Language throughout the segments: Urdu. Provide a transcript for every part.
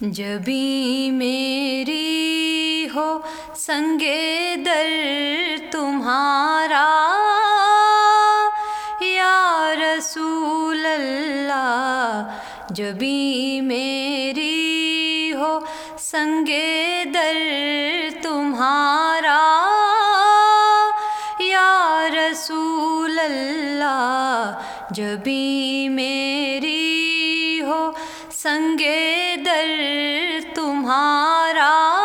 جبھی میری ہو سنگے در تمہارا، یا رسول اللہ جبھی میری ہو سنگے در تمہارا تمہارا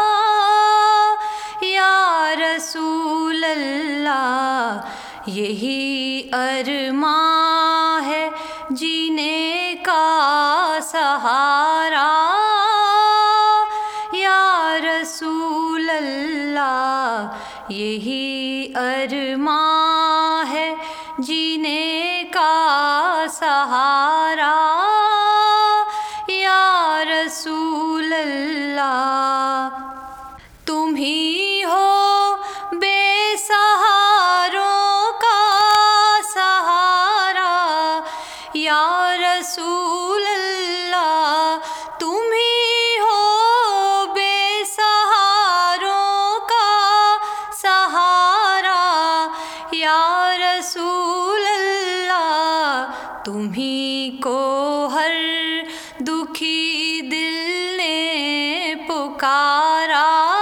یا رسول اللہ، یہی ارماں ہے جینے کا سہارا۔ یا رسول اللہ، یہی ارماں اللہ تم ہی کو ہر دکھی دل نے پکارا۔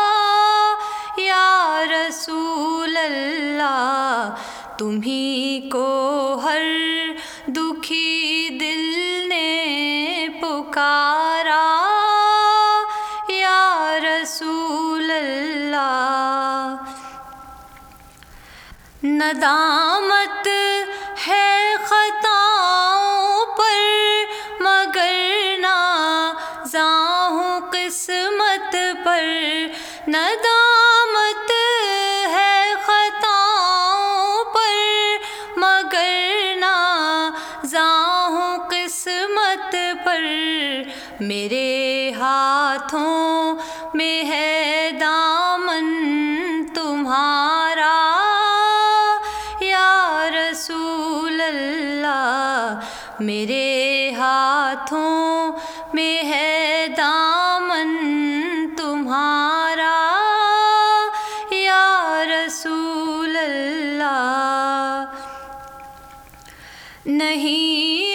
یا رسول اللہ تم ہی کو ہر دکھی دل نے پکارا۔ یا رسول اللہ، ندامت ہاتھوں میں ہے دامن تمہارا۔ یا رسول اللہ، میرے ہاتھوں میں ہے دامن تمہارا۔ یا رسول اللہ، نہیں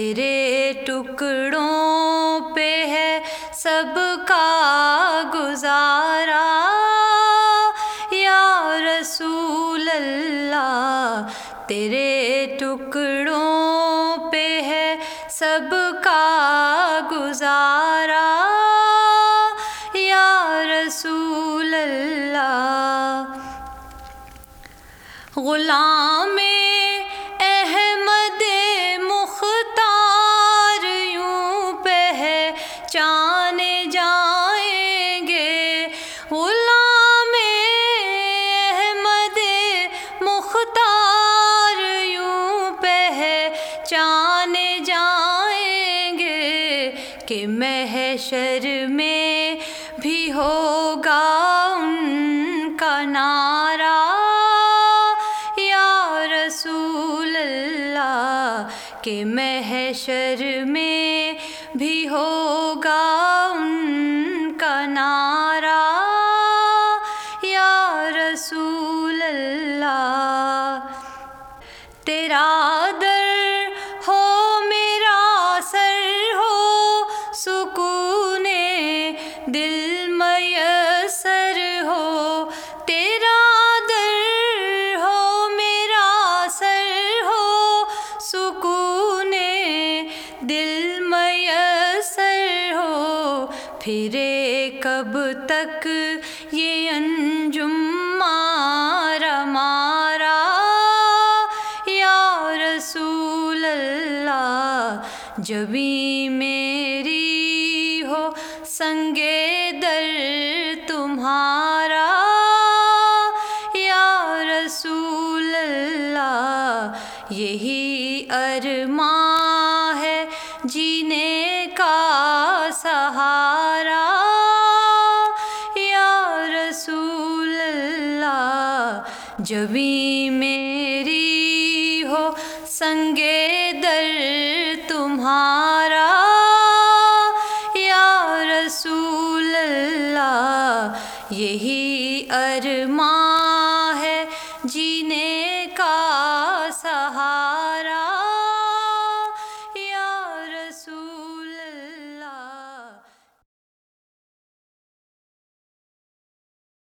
تیرے ٹکڑوں پہ ہے سب کا گزارا۔ یا رسول اللہ، تیرے ٹکڑوں پہ ہے سب کا گزارا۔ یا رسول اللہ، غلام کہ محشر میں بھی ہوگا ان کا نعرہ۔ یا رسول اللہ کہ محشر میں بھی ہوگا ان کا نعرہ۔ یا رسول اللہ، تیرا پھرے کب تک یہ انجم مارا مارا؟ یا رسول اللہ جبھی میری ہو سنگے در تمہارا؟ یا رسول اللہ، یہی ارماں جبی میری ہو سنگے در تمہارا۔ یا رسول اللہ یہی